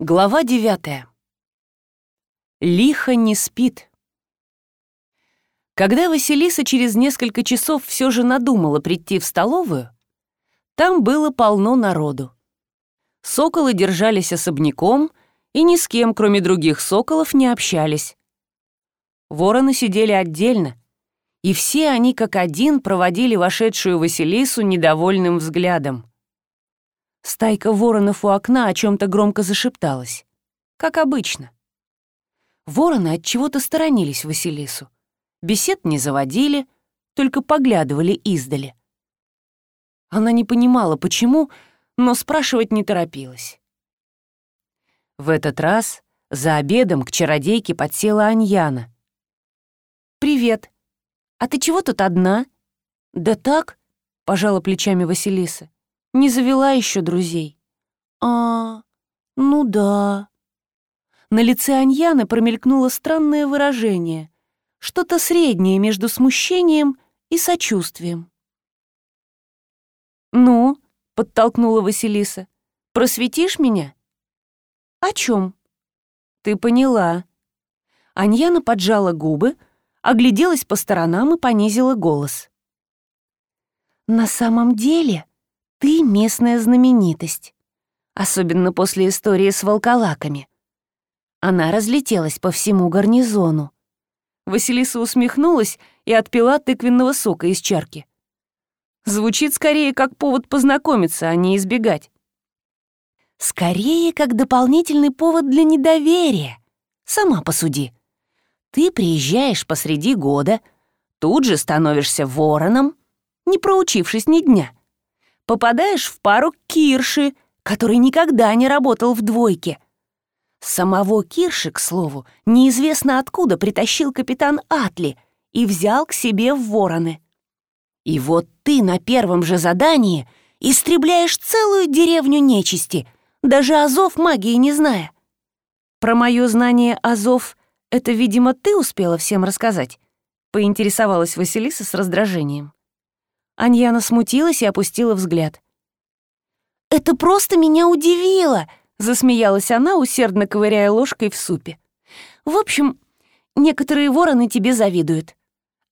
Глава девятая. Лихо не спит. Когда Василиса через несколько часов все же надумала прийти в столовую, там было полно народу. Соколы держались особняком и ни с кем, кроме других соколов, не общались. Вороны сидели отдельно, и все они как один проводили вошедшую Василису недовольным взглядом. Стайка воронов у окна о чем-то громко зашепталась. Как обычно. Вороны от чего-то сторонились Василису. Бесед не заводили, только поглядывали издали. Она не понимала, почему, но спрашивать не торопилась. В этот раз за обедом к чародейке подсела Аньяна. «Привет. А ты чего тут одна?» «Да так», — пожала плечами Василиса. Не завела еще друзей. А, ну да. На лице Аньяны промелькнуло странное выражение. Что-то среднее между смущением и сочувствием. «Ну?» — подтолкнула Василиса. «Просветишь меня?» «О чем?» «Ты поняла». Аньяна поджала губы, огляделась по сторонам и понизила голос. «На самом деле ты местная знаменитость. Особенно после истории с волколаками. Она разлетелась по всему гарнизону. Василиса усмехнулась и отпила тыквенного сока из чарки. Звучит скорее как повод познакомиться, а не избегать. Скорее, как дополнительный повод для недоверия. Сама посуди. Ты приезжаешь посреди года, тут же становишься вороном, не проучившись ни дня попадаешь в пару Кирши, который никогда не работал в двойке. Самого Кирши, к слову, неизвестно откуда притащил капитан Атли и взял к себе в вороны. И вот ты на первом же задании истребляешь целую деревню нечисти, даже азов магии не зная. Про мое знание азов это, видимо, ты успела всем рассказать, поинтересовалась Василиса с раздражением. Аньяна смутилась и опустила взгляд. «Это просто меня удивило!» — засмеялась она, усердно ковыряя ложкой в супе. «В общем, некоторые вороны тебе завидуют.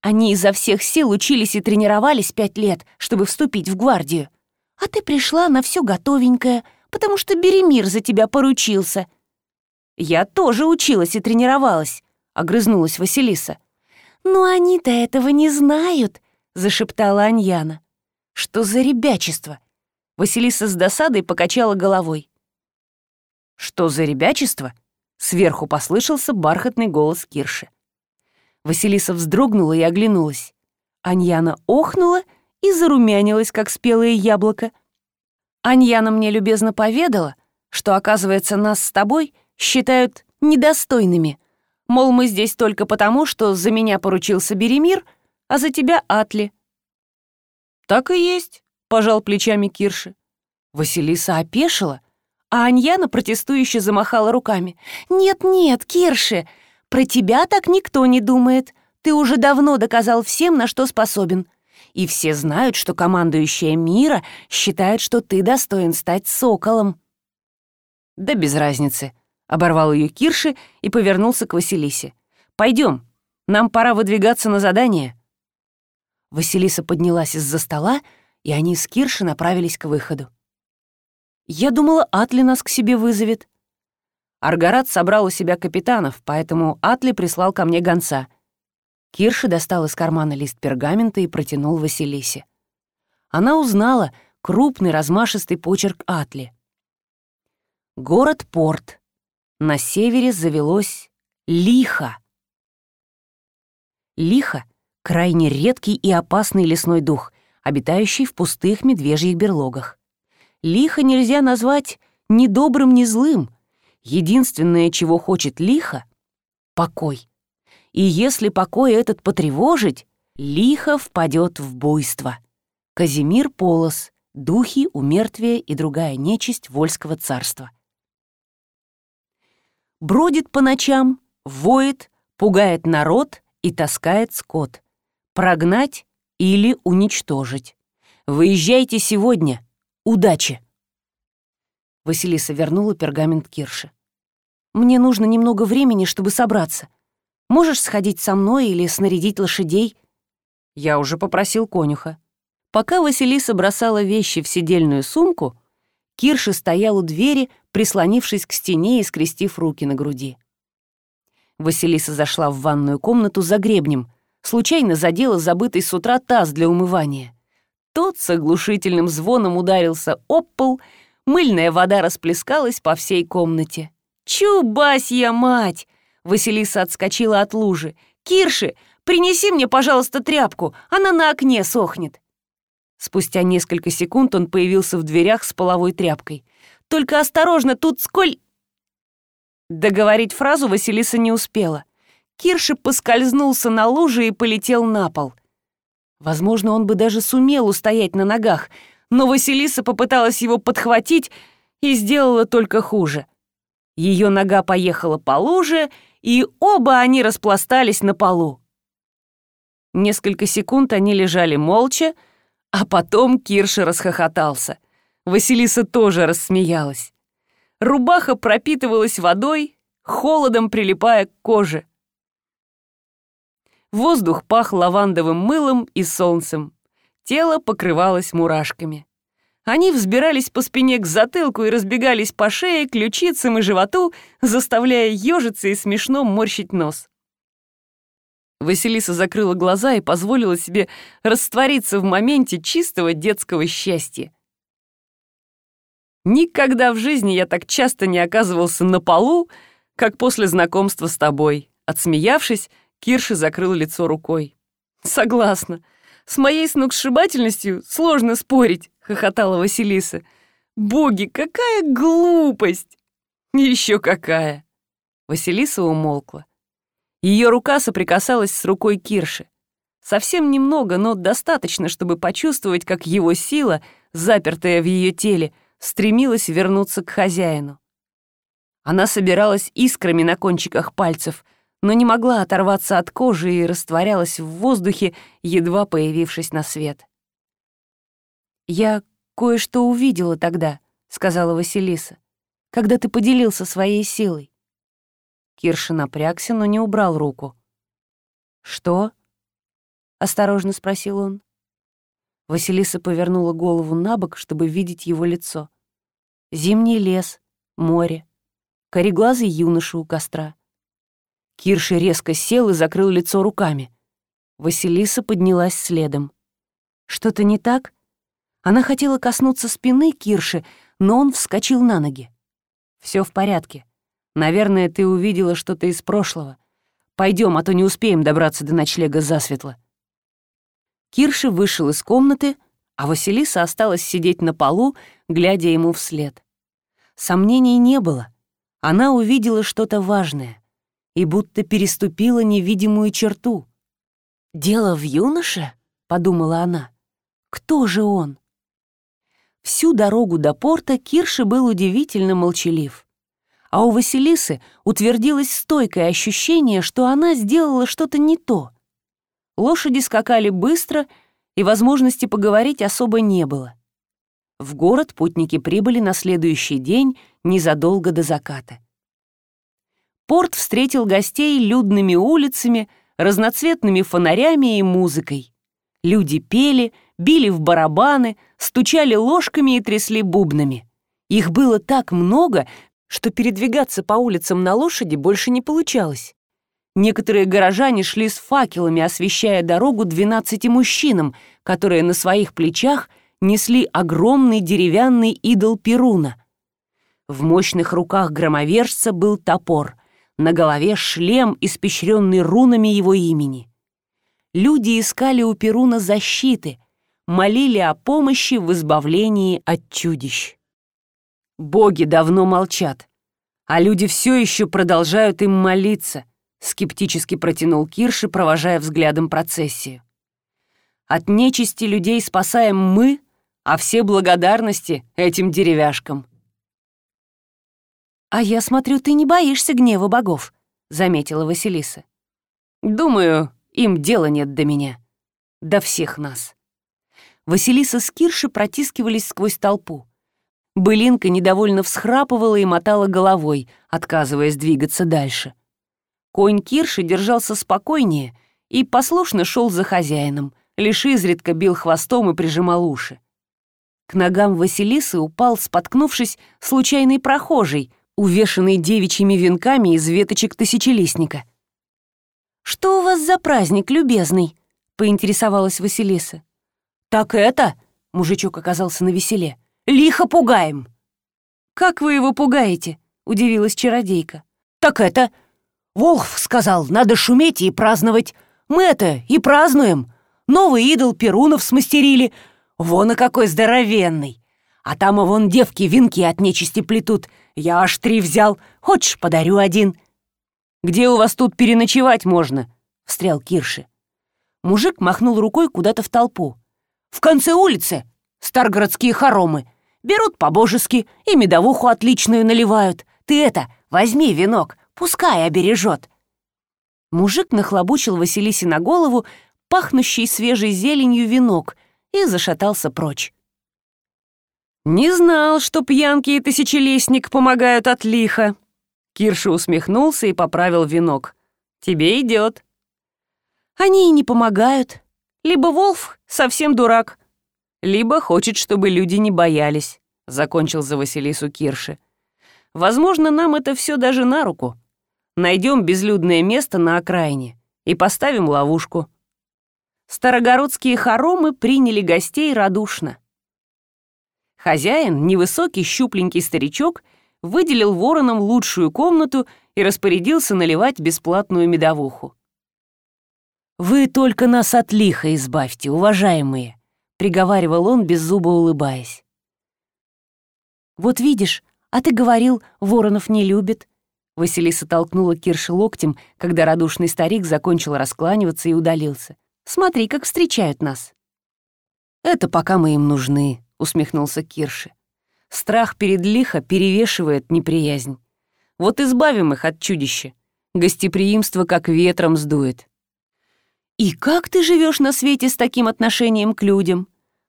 Они изо всех сил учились и тренировались пять лет, чтобы вступить в гвардию. А ты пришла на все готовенькое, потому что Беремир за тебя поручился». «Я тоже училась и тренировалась», — огрызнулась Василиса. «Но они-то этого не знают», зашептала Аньяна. «Что за ребячество?» Василиса с досадой покачала головой. «Что за ребячество?» Сверху послышался бархатный голос Кирши. Василиса вздрогнула и оглянулась. Аньяна охнула и зарумянилась, как спелое яблоко. Аньяна мне любезно поведала, что, оказывается, нас с тобой считают недостойными. Мол, мы здесь только потому, что за меня поручился Беремир — а за тебя Атли». «Так и есть», — пожал плечами Кирши. Василиса опешила, а Аньяна протестующе замахала руками. «Нет-нет, Кирши, про тебя так никто не думает. Ты уже давно доказал всем, на что способен. И все знают, что командующая мира считает, что ты достоин стать соколом». «Да без разницы», — оборвал ее Кирши и повернулся к Василисе. «Пойдем, нам пора выдвигаться на задание». Василиса поднялась из-за стола, и они с Кирши направились к выходу. «Я думала, Атли нас к себе вызовет». Аргарат собрал у себя капитанов, поэтому Атли прислал ко мне гонца. Кирши достал из кармана лист пергамента и протянул Василисе. Она узнала крупный размашистый почерк Атли. Город-порт. На севере завелось Лихо. Лихо — крайне редкий и опасный лесной дух, обитающий в пустых медвежьих берлогах. Лихо нельзя назвать ни добрым, ни злым. Единственное, чего хочет лихо — покой. И если покой этот потревожить, лихо впадет в буйство. Казимир Полос, духи, умертвия и другая нечисть Вольского царства. Бродит по ночам, воет, пугает народ и таскает скот — Прогнать или уничтожить. Выезжайте сегодня. Удачи!» Василиса вернула пергамент Кирше. Мне нужно немного времени, чтобы собраться. Можешь сходить со мной или снарядить лошадей?» Я уже попросил конюха. Пока Василиса бросала вещи в сидельную сумку, Кирша стоял у двери, прислонившись к стене и скрестив руки на груди. Василиса зашла в ванную комнату за гребнем, случайно задела забытый с утра таз для умывания. Тот с оглушительным звоном ударился об пол, мыльная вода расплескалась по всей комнате. «Чубасья мать!» Василиса отскочила от лужи. «Кирши, принеси мне, пожалуйста, тряпку, она на окне сохнет». Спустя несколько секунд он появился в дверях с половой тряпкой. «Только осторожно, тут сколь...» Договорить фразу Василиса не успела. Кирши поскользнулся на луже и полетел на пол. Возможно, он бы даже сумел устоять на ногах, но Василиса попыталась его подхватить и сделала только хуже. Ее нога поехала по луже, и оба они распластались на полу. Несколько секунд они лежали молча, а потом Кирша расхохотался. Василиса тоже рассмеялась. Рубаха пропитывалась водой, холодом прилипая к коже. Воздух пах лавандовым мылом и солнцем. Тело покрывалось мурашками. Они взбирались по спине к затылку и разбегались по шее, ключицам и животу, заставляя ежиться и смешно морщить нос. Василиса закрыла глаза и позволила себе раствориться в моменте чистого детского счастья. Никогда в жизни я так часто не оказывался на полу, как после знакомства с тобой. Отсмеявшись, Кирши закрыл лицо рукой. Согласна. С моей сногсшибательностью сложно спорить, хохотала Василиса. Боги, какая глупость! Еще какая! Василиса умолкла. Ее рука соприкасалась с рукой Кирши. Совсем немного, но достаточно, чтобы почувствовать, как его сила, запертая в ее теле, стремилась вернуться к хозяину. Она собиралась искрами на кончиках пальцев, но не могла оторваться от кожи и растворялась в воздухе, едва появившись на свет. «Я кое-что увидела тогда», — сказала Василиса, «когда ты поделился своей силой. Кирша напрягся, но не убрал руку. «Что?» — осторожно спросил он. Василиса повернула голову на бок, чтобы видеть его лицо. Зимний лес, море, кореглазый юноша у костра. Кирша резко сел и закрыл лицо руками. Василиса поднялась следом. «Что-то не так?» Она хотела коснуться спины Кирши, но он вскочил на ноги. Все в порядке. Наверное, ты увидела что-то из прошлого. Пойдем, а то не успеем добраться до ночлега засветло». Кирши вышел из комнаты, а Василиса осталась сидеть на полу, глядя ему вслед. Сомнений не было. Она увидела что-то важное и будто переступила невидимую черту. «Дело в юноше?» — подумала она. «Кто же он?» Всю дорогу до порта Кирши был удивительно молчалив а у Василисы утвердилось стойкое ощущение, что она сделала что-то не то. Лошади скакали быстро, и возможности поговорить особо не было. В город путники прибыли на следующий день незадолго до заката. Порт встретил гостей людными улицами, разноцветными фонарями и музыкой. Люди пели, били в барабаны, стучали ложками и трясли бубнами. Их было так много, что передвигаться по улицам на лошади больше не получалось. Некоторые горожане шли с факелами, освещая дорогу двенадцати мужчинам, которые на своих плечах несли огромный деревянный идол Перуна. В мощных руках громовержца был топор, на голове шлем, испещренный рунами его имени. Люди искали у Перуна защиты, молили о помощи в избавлении от чудищ. Боги давно молчат, а люди все еще продолжают им молиться, скептически протянул Кирши, провожая взглядом процессию. От нечисти людей спасаем мы, а все благодарности этим деревяшкам. «А я смотрю, ты не боишься гнева богов», — заметила Василиса. «Думаю, им дела нет до меня. До всех нас». Василиса с Кирши протискивались сквозь толпу. Былинка недовольно всхрапывала и мотала головой, отказываясь двигаться дальше. Конь Кирши держался спокойнее и послушно шел за хозяином, лишь изредка бил хвостом и прижимал уши. К ногам Василисы упал, споткнувшись, случайный прохожий, увешанный девичьими венками из веточек тысячелистника. «Что у вас за праздник, любезный?» — поинтересовалась Василиса. «Так это...» — мужичок оказался на веселе. «Лихо пугаем!» «Как вы его пугаете?» — удивилась чародейка. «Так это...» Волхв сказал, надо шуметь и праздновать. Мы это и празднуем. Новый идол Перунов смастерили. Вон и какой здоровенный. А там и вон девки венки от нечисти плетут. Я аж три взял. Хочешь, подарю один?» «Где у вас тут переночевать можно?» — встрял Кирши. Мужик махнул рукой куда-то в толпу. «В конце улицы старгородские хоромы. Берут по-божески и медовуху отличную наливают. Ты это, возьми венок, пускай обережет». Мужик нахлобучил Василисе на голову пахнущий свежей зеленью венок и зашатался прочь. «Не знал, что пьянки и тысячелистник помогают от лиха». Кирша усмехнулся и поправил венок. «Тебе идет». «Они и не помогают. Либо Волф совсем дурак, либо хочет, чтобы люди не боялись», — закончил за Василису Кирши. «Возможно, нам это все даже на руку. Найдем безлюдное место на окраине и поставим ловушку». Старогородские хоромы приняли гостей радушно. Хозяин, невысокий щупленький старичок, выделил воронам лучшую комнату и распорядился наливать бесплатную медовуху. «Вы только нас от лиха избавьте, уважаемые», — приговаривал он, беззубо улыбаясь. «Вот видишь, а ты говорил, воронов не любит». Василиса толкнула Кирши локтем, когда радушный старик закончил раскланиваться и удалился. «Смотри, как встречают нас». «Это пока мы им нужны», — усмехнулся Кирши. «Страх перед лихо перевешивает неприязнь. Вот избавим их от чудища. Гостеприимство как ветром сдует». «И как ты живешь на свете с таким отношением к людям?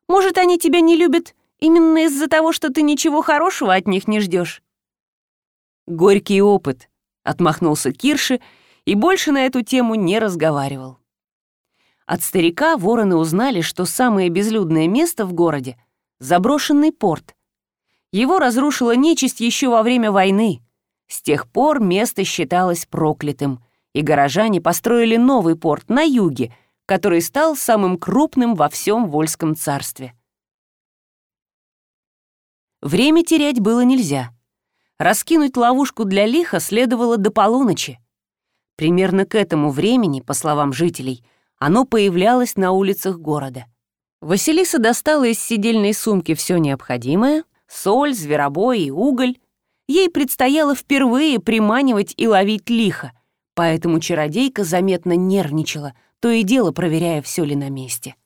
Может, они тебя не любят именно из-за того, что ты ничего хорошего от них не ждешь? «Горький опыт», — отмахнулся Кирши и больше на эту тему не разговаривал. От старика вороны узнали, что самое безлюдное место в городе заброшенный порт. Его разрушила нечисть еще во время войны. С тех пор место считалось проклятым, и горожане построили новый порт на юге, который стал самым крупным во всем Вольском царстве. Время терять было нельзя. Раскинуть ловушку для лиха следовало до полуночи. Примерно к этому времени, по словам жителей, оно появлялось на улицах города — Василиса достала из сидельной сумки все необходимое — соль, зверобой и уголь. Ей предстояло впервые приманивать и ловить лихо, поэтому чародейка заметно нервничала, то и дело проверяя, все ли на месте.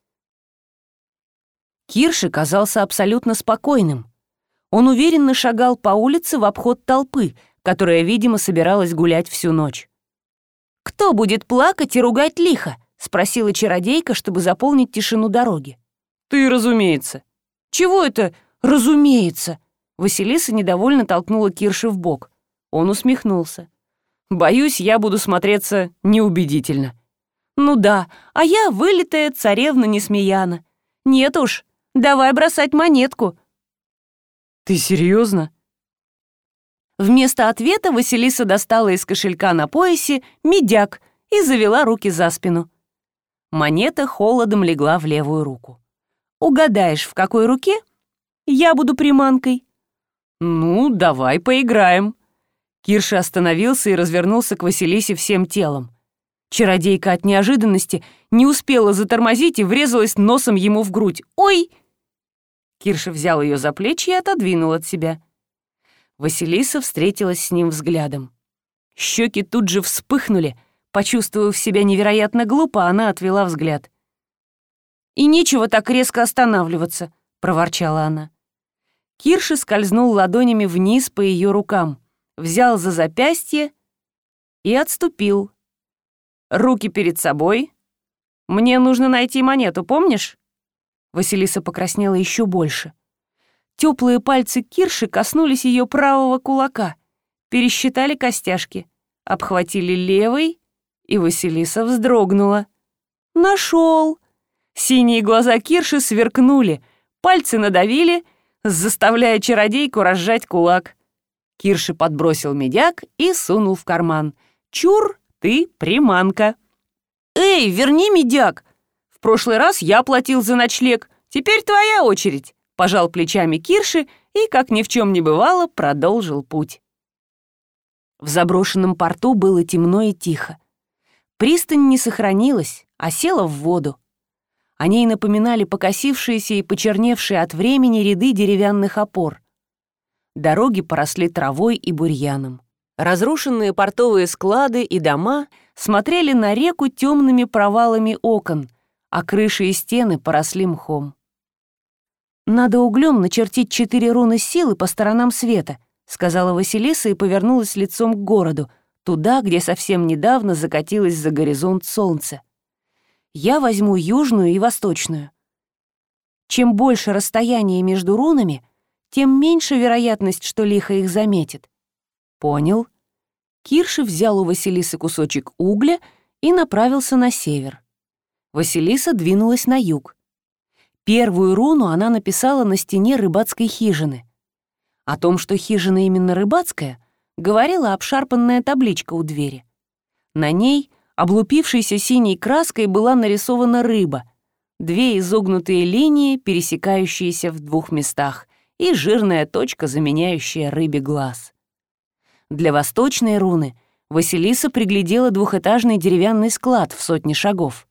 Кирши казался абсолютно спокойным. Он уверенно шагал по улице в обход толпы, которая, видимо, собиралась гулять всю ночь. «Кто будет плакать и ругать лихо?» — спросила чародейка, чтобы заполнить тишину дороги. «Ты, разумеется». «Чего это «разумеется»?» Василиса недовольно толкнула Кирши в бок. Он усмехнулся. «Боюсь, я буду смотреться неубедительно». «Ну да, а я вылитая царевна Несмеяна. Нет уж, давай бросать монетку». «Ты серьезно? Вместо ответа Василиса достала из кошелька на поясе медяк и завела руки за спину. Монета холодом легла в левую руку. Угадаешь, в какой руке? Я буду приманкой». «Ну, давай поиграем». Кирша остановился и развернулся к Василисе всем телом. Чародейка от неожиданности не успела затормозить и врезалась носом ему в грудь. «Ой!» Кирша взял ее за плечи и отодвинул от себя. Василиса встретилась с ним взглядом. Щеки тут же вспыхнули. Почувствовав себя невероятно глупо, она отвела взгляд. «И нечего так резко останавливаться», — проворчала она. Кирши скользнул ладонями вниз по ее рукам, взял за запястье и отступил. Руки перед собой. «Мне нужно найти монету, помнишь?» Василиса покраснела еще больше. Теплые пальцы Кирши коснулись ее правого кулака, пересчитали костяшки, обхватили левый, и Василиса вздрогнула. Нашел! Синие глаза Кирши сверкнули, пальцы надавили, заставляя чародейку разжать кулак. Кирши подбросил медяк и сунул в карман. «Чур, ты приманка!» «Эй, верни медяк! В прошлый раз я платил за ночлег, теперь твоя очередь!» Пожал плечами Кирши и, как ни в чем не бывало, продолжил путь. В заброшенном порту было темно и тихо. Пристань не сохранилась, а села в воду. О ней напоминали покосившиеся и почерневшие от времени ряды деревянных опор. Дороги поросли травой и бурьяном. Разрушенные портовые склады и дома смотрели на реку темными провалами окон, а крыши и стены поросли мхом. «Надо углем начертить четыре руны силы по сторонам света», сказала Василиса и повернулась лицом к городу, туда, где совсем недавно закатилось за горизонт солнце я возьму южную и восточную. Чем больше расстояние между рунами, тем меньше вероятность, что лихо их заметит. Понял. Кирши взял у Василисы кусочек угля и направился на север. Василиса двинулась на юг. Первую руну она написала на стене рыбацкой хижины. О том, что хижина именно рыбацкая, говорила обшарпанная табличка у двери. На ней — Облупившейся синей краской была нарисована рыба, две изогнутые линии, пересекающиеся в двух местах, и жирная точка, заменяющая рыбе глаз. Для восточной руны Василиса приглядела двухэтажный деревянный склад в сотни шагов.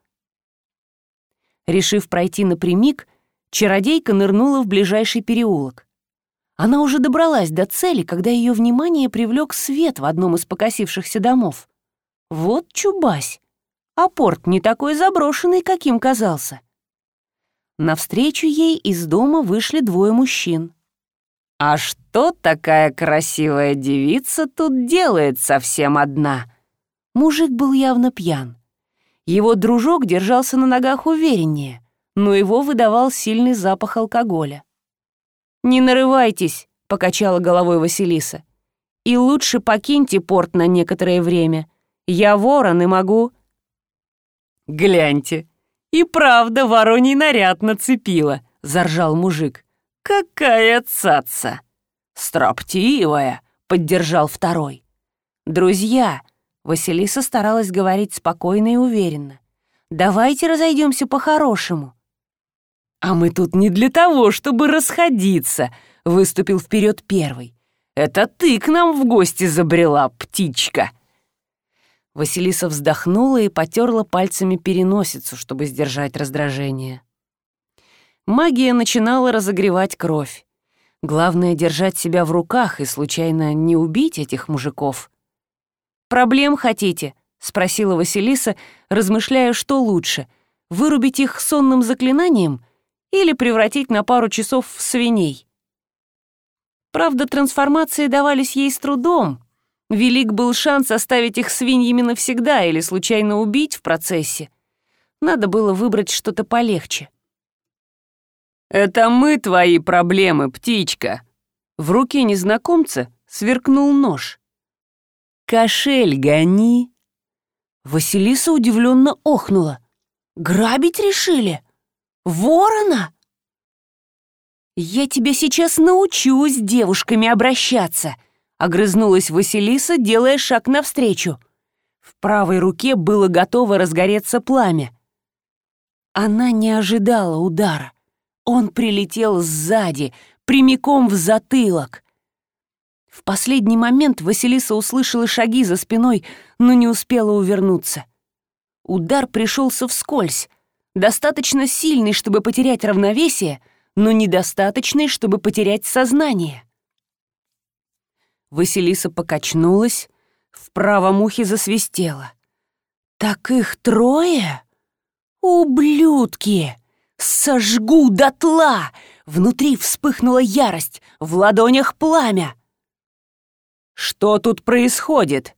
Решив пройти напрямик, чародейка нырнула в ближайший переулок. Она уже добралась до цели, когда ее внимание привлек свет в одном из покосившихся домов. Вот чубась. А порт не такой заброшенный, каким казался. Навстречу ей из дома вышли двое мужчин. «А что такая красивая девица тут делает совсем одна?» Мужик был явно пьян. Его дружок держался на ногах увереннее, но его выдавал сильный запах алкоголя. «Не нарывайтесь», — покачала головой Василиса. «И лучше покиньте порт на некоторое время. Я ворон и могу...» «Гляньте, и правда вороний наряд нацепила», — заржал мужик. «Какая цаца!» «Строптивая», — поддержал второй. «Друзья», — Василиса старалась говорить спокойно и уверенно, «давайте разойдемся по-хорошему». «А мы тут не для того, чтобы расходиться», — выступил вперед первый. «Это ты к нам в гости забрела, птичка». Василиса вздохнула и потерла пальцами переносицу, чтобы сдержать раздражение. Магия начинала разогревать кровь. Главное — держать себя в руках и случайно не убить этих мужиков. «Проблем хотите?» — спросила Василиса, размышляя, что лучше — вырубить их сонным заклинанием или превратить на пару часов в свиней. Правда, трансформации давались ей с трудом, Велик был шанс оставить их свиньями навсегда или случайно убить в процессе. Надо было выбрать что-то полегче. «Это мы твои проблемы, птичка!» В руке незнакомца сверкнул нож. «Кошель гони!» Василиса удивленно охнула. «Грабить решили? Ворона?» «Я тебя сейчас научу с девушками обращаться!» Огрызнулась Василиса, делая шаг навстречу. В правой руке было готово разгореться пламя. Она не ожидала удара. Он прилетел сзади, прямиком в затылок. В последний момент Василиса услышала шаги за спиной, но не успела увернуться. Удар пришелся вскользь, достаточно сильный, чтобы потерять равновесие, но недостаточный, чтобы потерять сознание. Василиса покачнулась, в правом ухе засвистела. «Так их трое? Ублюдки! Сожгу дотла!» Внутри вспыхнула ярость, в ладонях пламя. «Что тут происходит?»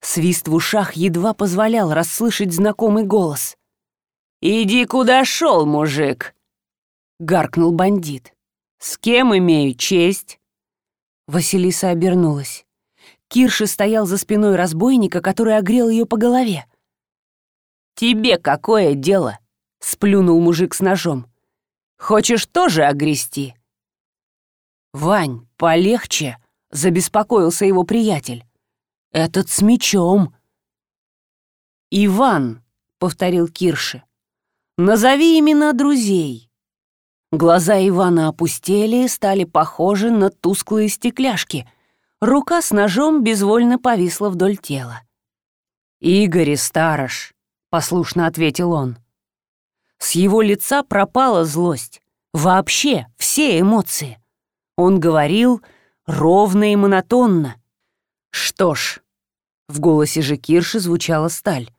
Свист в ушах едва позволял расслышать знакомый голос. «Иди куда шел, мужик!» — гаркнул бандит. «С кем имею честь?» Василиса обернулась. Кирши стоял за спиной разбойника, который огрел ее по голове. «Тебе какое дело?» — сплюнул мужик с ножом. «Хочешь тоже огрести?» «Вань, полегче!» — забеспокоился его приятель. «Этот с мечом!» «Иван!» — повторил Кирши. «Назови имена друзей!» Глаза Ивана опустели и стали похожи на тусклые стекляшки. Рука с ножом безвольно повисла вдоль тела. «Игорь Старош», — послушно ответил он. С его лица пропала злость. Вообще все эмоции. Он говорил ровно и монотонно. «Что ж», — в голосе же Кирши звучала сталь.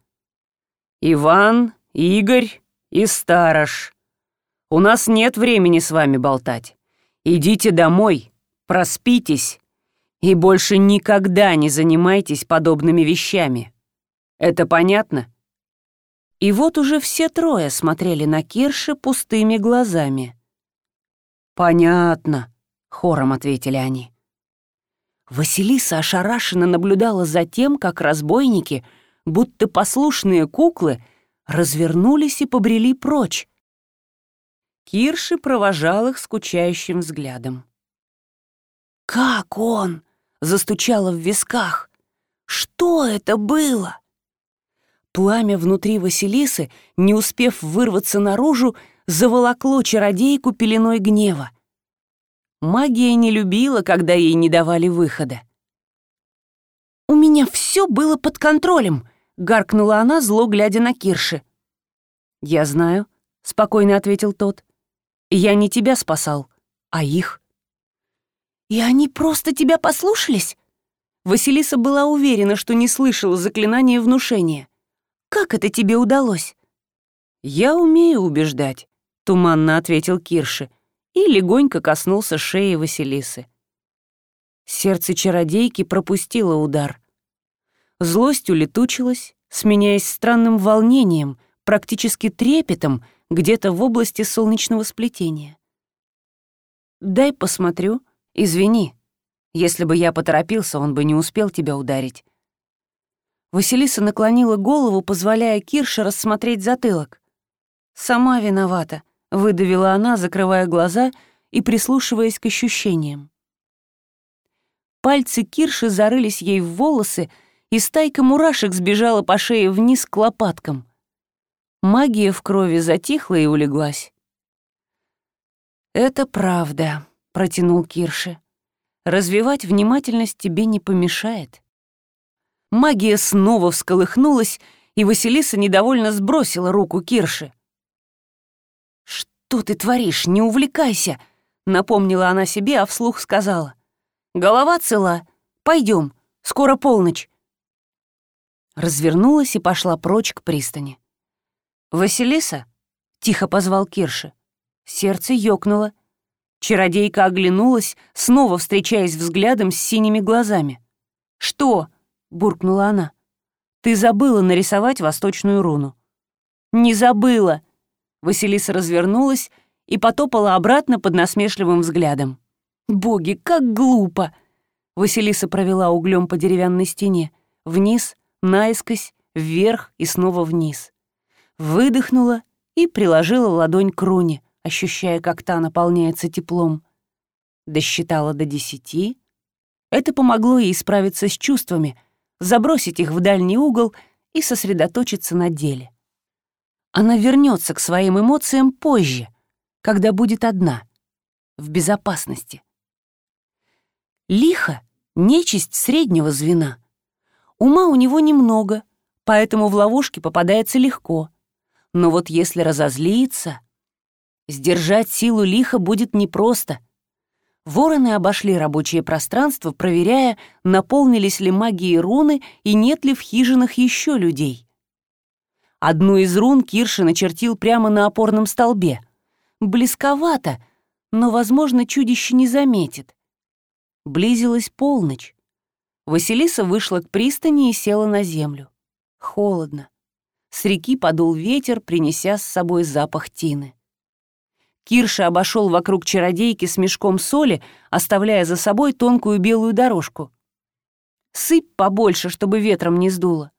«Иван, Игорь и Старош, у нас нет времени с вами болтать. Идите домой, проспитесь и больше никогда не занимайтесь подобными вещами. Это понятно?» И вот уже все трое смотрели на Кирши пустыми глазами. «Понятно», — хором ответили они. Василиса ошарашенно наблюдала за тем, как разбойники, будто послушные куклы, развернулись и побрели прочь. Кирши провожал их скучающим взглядом. «Как он?» — застучало в висках. «Что это было?» Пламя внутри Василисы, не успев вырваться наружу, заволокло чародейку пеленой гнева. Магия не любила, когда ей не давали выхода. «У меня все было под контролем», — гаркнула она, зло глядя на Кирши. «Я знаю», — спокойно ответил тот. «Я не тебя спасал, а их». «И они просто тебя послушались?» Василиса была уверена, что не слышала заклинания внушения. Как это тебе удалось?» «Я умею убеждать», — туманно ответил Кирши и легонько коснулся шеи Василисы. Сердце чародейки пропустило удар. Злость улетучилась, сменяясь странным волнением, практически трепетом где-то в области солнечного сплетения. «Дай посмотрю. Извини. Если бы я поторопился, он бы не успел тебя ударить. Василиса наклонила голову, позволяя Кирше рассмотреть затылок. «Сама виновата», — выдавила она, закрывая глаза и прислушиваясь к ощущениям. Пальцы Кирши зарылись ей в волосы, и стайка мурашек сбежала по шее вниз к лопаткам. Магия в крови затихла и улеглась. «Это правда», — протянул Кирши. «Развивать внимательность тебе не помешает». Магия снова всколыхнулась, и Василиса недовольно сбросила руку Кирши. «Что ты творишь? Не увлекайся!» — напомнила она себе, а вслух сказала. «Голова цела. Пойдем. Скоро полночь». Развернулась и пошла прочь к пристани. «Василиса?» — тихо позвал Кирши. Сердце ёкнуло. Чародейка оглянулась, снова встречаясь взглядом с синими глазами. «Что?» буркнула она. «Ты забыла нарисовать восточную руну». «Не забыла!» Василиса развернулась и потопала обратно под насмешливым взглядом. «Боги, как глупо!» Василиса провела углем по деревянной стене. Вниз, наискось, вверх и снова вниз. Выдохнула и приложила ладонь к руне, ощущая, как та наполняется теплом. Досчитала до десяти. Это помогло ей справиться с чувствами — забросить их в дальний угол и сосредоточиться на деле. Она вернется к своим эмоциям позже, когда будет одна, в безопасности. Лихо — нечисть среднего звена. Ума у него немного, поэтому в ловушки попадается легко. Но вот если разозлиться, сдержать силу лиха будет непросто — Вороны обошли рабочее пространство, проверяя, наполнились ли магией руны и нет ли в хижинах еще людей. Одну из рун Кирша начертил прямо на опорном столбе. Близковато, но, возможно, чудище не заметит. Близилась полночь. Василиса вышла к пристани и села на землю. Холодно. С реки подул ветер, принеся с собой запах тины. Кирша обошел вокруг чародейки с мешком соли, оставляя за собой тонкую белую дорожку. «Сыпь побольше, чтобы ветром не сдуло».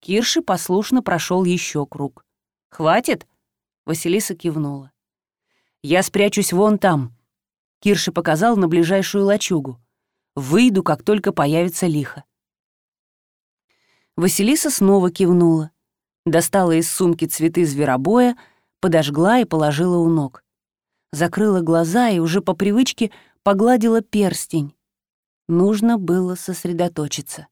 Кирши послушно прошел еще круг. «Хватит?» — Василиса кивнула. «Я спрячусь вон там», — Кирши показал на ближайшую лачугу. «Выйду, как только появится лихо». Василиса снова кивнула. Достала из сумки цветы зверобоя, подожгла и положила у ног. Закрыла глаза и уже по привычке погладила перстень. Нужно было сосредоточиться.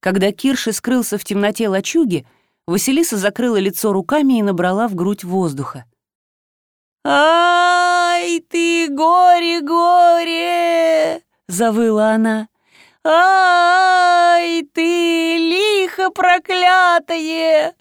Когда Кирши скрылся в темноте лачуги, Василиса закрыла лицо руками и набрала в грудь воздуха. «Ай ты, горе, горе!» — завыла она. «Ай ты, лихо проклятое!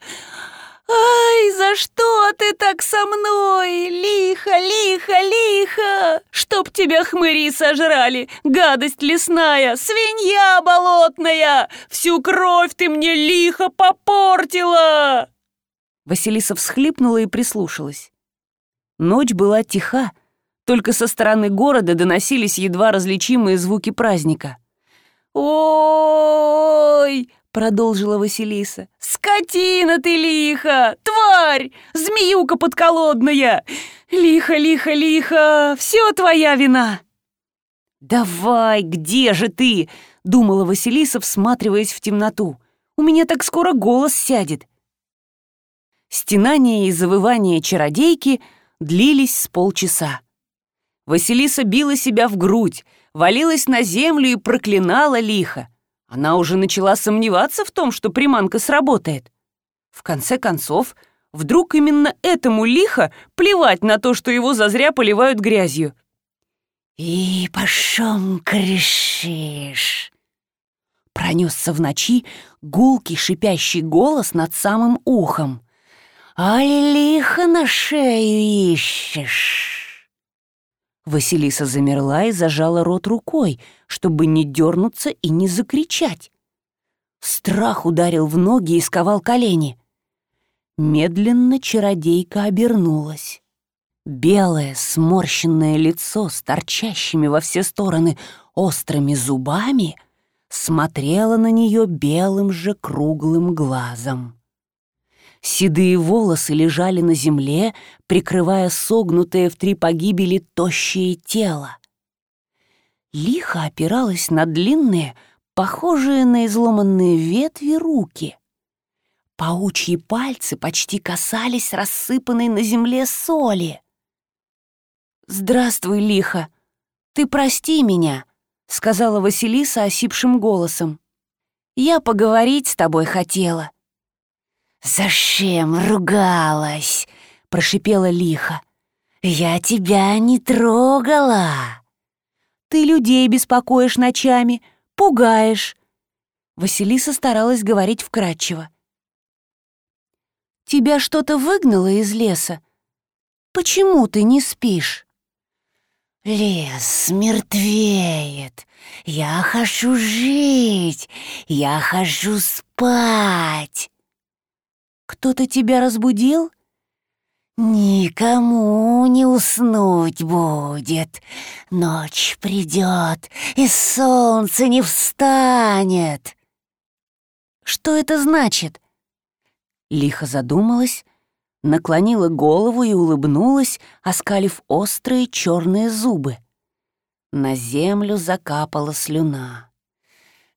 «Ай, за что ты так со мной? Лихо, лихо, лихо! Чтоб тебя хмыри сожрали, гадость лесная, свинья болотная! Всю кровь ты мне лихо попортила!» Василиса всхлипнула и прислушалась. Ночь была тиха, только со стороны города доносились едва различимые звуки праздника. «Ой!» — продолжила Василиса. «Скотина ты лиха! Тварь! Змеюка подколодная! Лихо, лихо, лихо! Все твоя вина!» «Давай, где же ты?» — думала Василиса, всматриваясь в темноту. «У меня так скоро голос сядет». Стенание и завывание чародейки длились с полчаса. Василиса била себя в грудь, валилась на землю и проклинала лихо. Она уже начала сомневаться в том, что приманка сработает. В конце концов, вдруг именно этому лихо плевать на то, что его зазря поливают грязью. «И пошём крышишь!» Пронесся в ночи гулкий шипящий голос над самым ухом. «А лихо на шею ищешь!» Василиса замерла и зажала рот рукой, чтобы не дернуться и не закричать. Страх ударил в ноги и сковал колени. Медленно чародейка обернулась. Белое сморщенное лицо с торчащими во все стороны острыми зубами смотрело на нее белым же круглым глазом. Седые волосы лежали на земле, прикрывая согнутое в три погибели тощее тело. Лихо опиралась на длинные, похожие на изломанные ветви руки. Паучьи пальцы почти касались рассыпанной на земле соли. «Здравствуй, Лихо! Ты прости меня!» — сказала Василиса осипшим голосом. «Я поговорить с тобой хотела». «Зачем ругалась?» — прошипела лихо. «Я тебя не трогала!» «Ты людей беспокоишь ночами, пугаешь!» Василиса старалась говорить вкратчиво. «Тебя что-то выгнало из леса? Почему ты не спишь?» «Лес мертвеет. Я хочу жить. Я хочу спать. Кто-то тебя разбудил? Никому не уснуть будет. Ночь придет, и солнце не встанет. Что это значит? Лихо задумалась, наклонила голову и улыбнулась, оскалив острые черные зубы. На землю закапала слюна.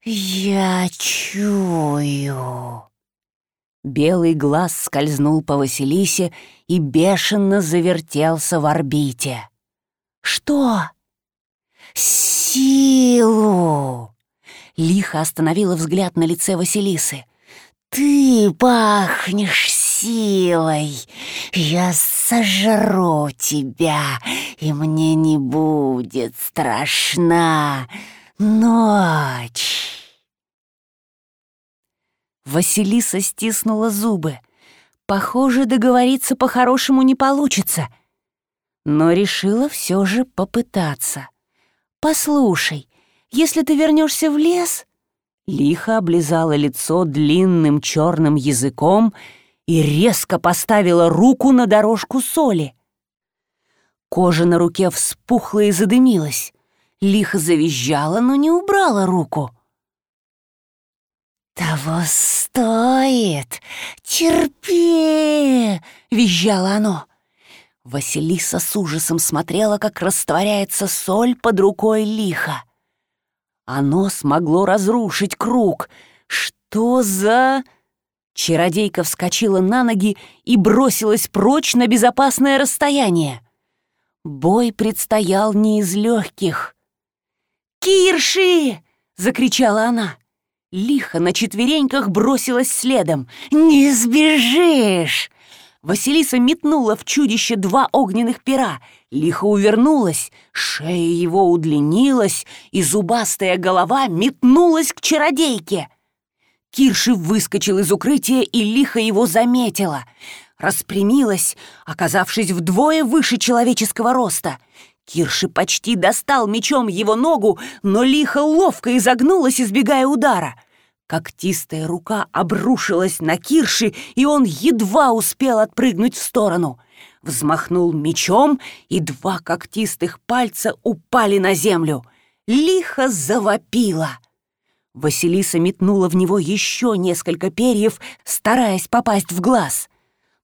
«Я чую!» Белый глаз скользнул по Василисе и бешено завертелся в орбите. «Что?» «Силу!» Лихо остановила взгляд на лице Василисы. «Ты пахнешь силой! Я сожру тебя, и мне не будет страшна ночь!» Василиса стиснула зубы. Похоже, договориться по-хорошему не получится. Но решила все же попытаться. «Послушай, если ты вернешься в лес...» Лихо облизала лицо длинным черным языком и резко поставила руку на дорожку соли. Кожа на руке вспухла и задымилась. Лихо завизжала, но не убрала руку. «Того стоит! Терпи!» — визжало оно. Василиса с ужасом смотрела, как растворяется соль под рукой лиха. Оно смогло разрушить круг. Что за... Чародейка вскочила на ноги и бросилась прочь на безопасное расстояние. Бой предстоял не из легких. «Кирши!» — закричала она. Лихо на четвереньках бросилась следом. «Не сбежишь!» Василиса метнула в чудище два огненных пера. Лихо увернулась, шея его удлинилась, и зубастая голова метнулась к чародейке. Кирши выскочил из укрытия, и лихо его заметила. Распрямилась, оказавшись вдвое выше человеческого роста. Кирши почти достал мечом его ногу, но лихо ловко изогнулась, избегая удара. Когтистая рука обрушилась на Кирши, и он едва успел отпрыгнуть в сторону. Взмахнул мечом, и два когтистых пальца упали на землю. Лихо завопила. Василиса метнула в него еще несколько перьев, стараясь попасть в глаз.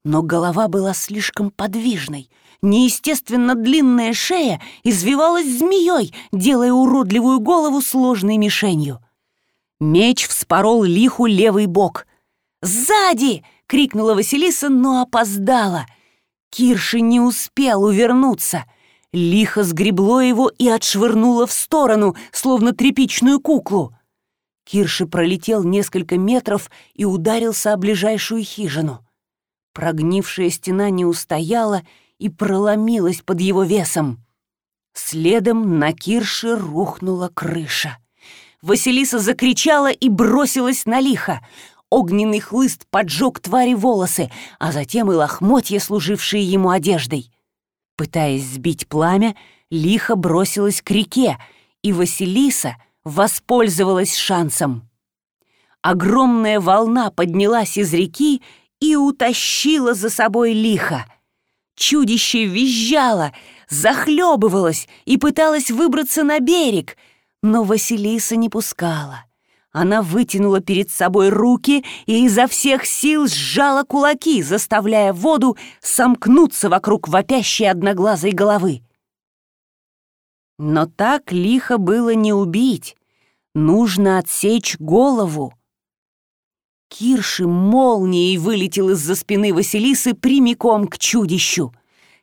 Но голова была слишком подвижной. Неестественно длинная шея извивалась змеей, делая уродливую голову сложной мишенью. Меч вспорол лиху левый бок. «Сзади!» — крикнула Василиса, но опоздала. Кирши не успел увернуться. Лихо сгребло его и отшвырнуло в сторону, словно тряпичную куклу. Кирши пролетел несколько метров и ударился о ближайшую хижину. Прогнившая стена не устояла и проломилась под его весом. Следом на Кирше рухнула крыша. Василиса закричала и бросилась на лихо. Огненный хлыст поджег твари волосы, а затем и лохмотья, служившие ему одеждой. Пытаясь сбить пламя, лихо бросилась к реке, и Василиса воспользовалась шансом. Огромная волна поднялась из реки и утащила за собой лихо. Чудище визжало, захлебывалось и пыталось выбраться на берег — но Василиса не пускала. Она вытянула перед собой руки и изо всех сил сжала кулаки, заставляя воду сомкнуться вокруг вопящей одноглазой головы. Но так лихо было не убить. Нужно отсечь голову. Кирши молнией вылетел из-за спины Василисы прямиком к чудищу.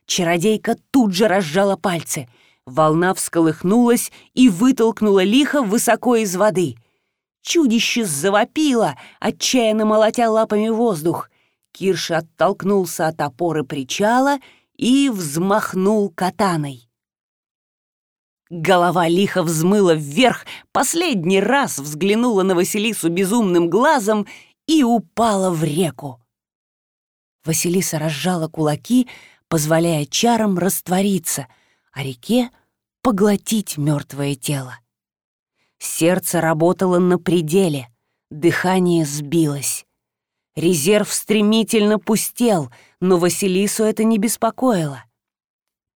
Чародейка тут же разжала пальцы — Волна всколыхнулась и вытолкнула лихо высоко из воды. Чудище завопило, отчаянно молотя лапами воздух. Кирш оттолкнулся от опоры причала и взмахнул катаной. Голова лихо взмыла вверх, последний раз взглянула на Василису безумным глазом и упала в реку. Василиса разжала кулаки, позволяя чарам раствориться, а реке поглотить мертвое тело. Сердце работало на пределе, дыхание сбилось. Резерв стремительно пустел, но Василису это не беспокоило.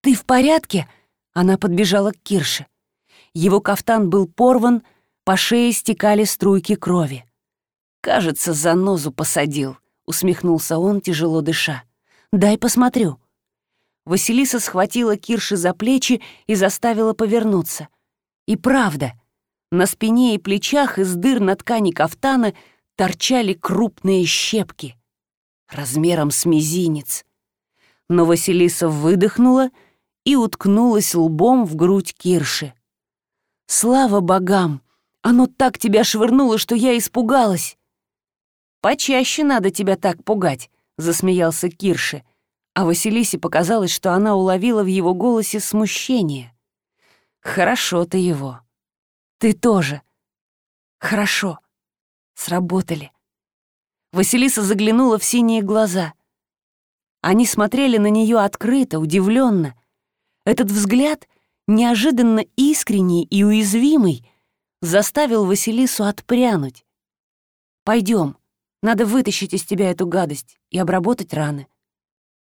«Ты в порядке?» — она подбежала к Кирше. Его кафтан был порван, по шее стекали струйки крови. «Кажется, занозу посадил», — усмехнулся он, тяжело дыша. «Дай посмотрю». Василиса схватила Кирши за плечи и заставила повернуться. И правда, на спине и плечах из дыр на ткани кафтана торчали крупные щепки, размером с мизинец. Но Василиса выдохнула и уткнулась лбом в грудь Кирши. «Слава богам! Оно так тебя швырнуло, что я испугалась!» «Почаще надо тебя так пугать», — засмеялся Кирши а Василисе показалось, что она уловила в его голосе смущение. «Хорошо ты его. Ты тоже. Хорошо. Сработали». Василиса заглянула в синие глаза. Они смотрели на нее открыто, удивленно. Этот взгляд, неожиданно искренний и уязвимый, заставил Василису отпрянуть. Пойдем, надо вытащить из тебя эту гадость и обработать раны.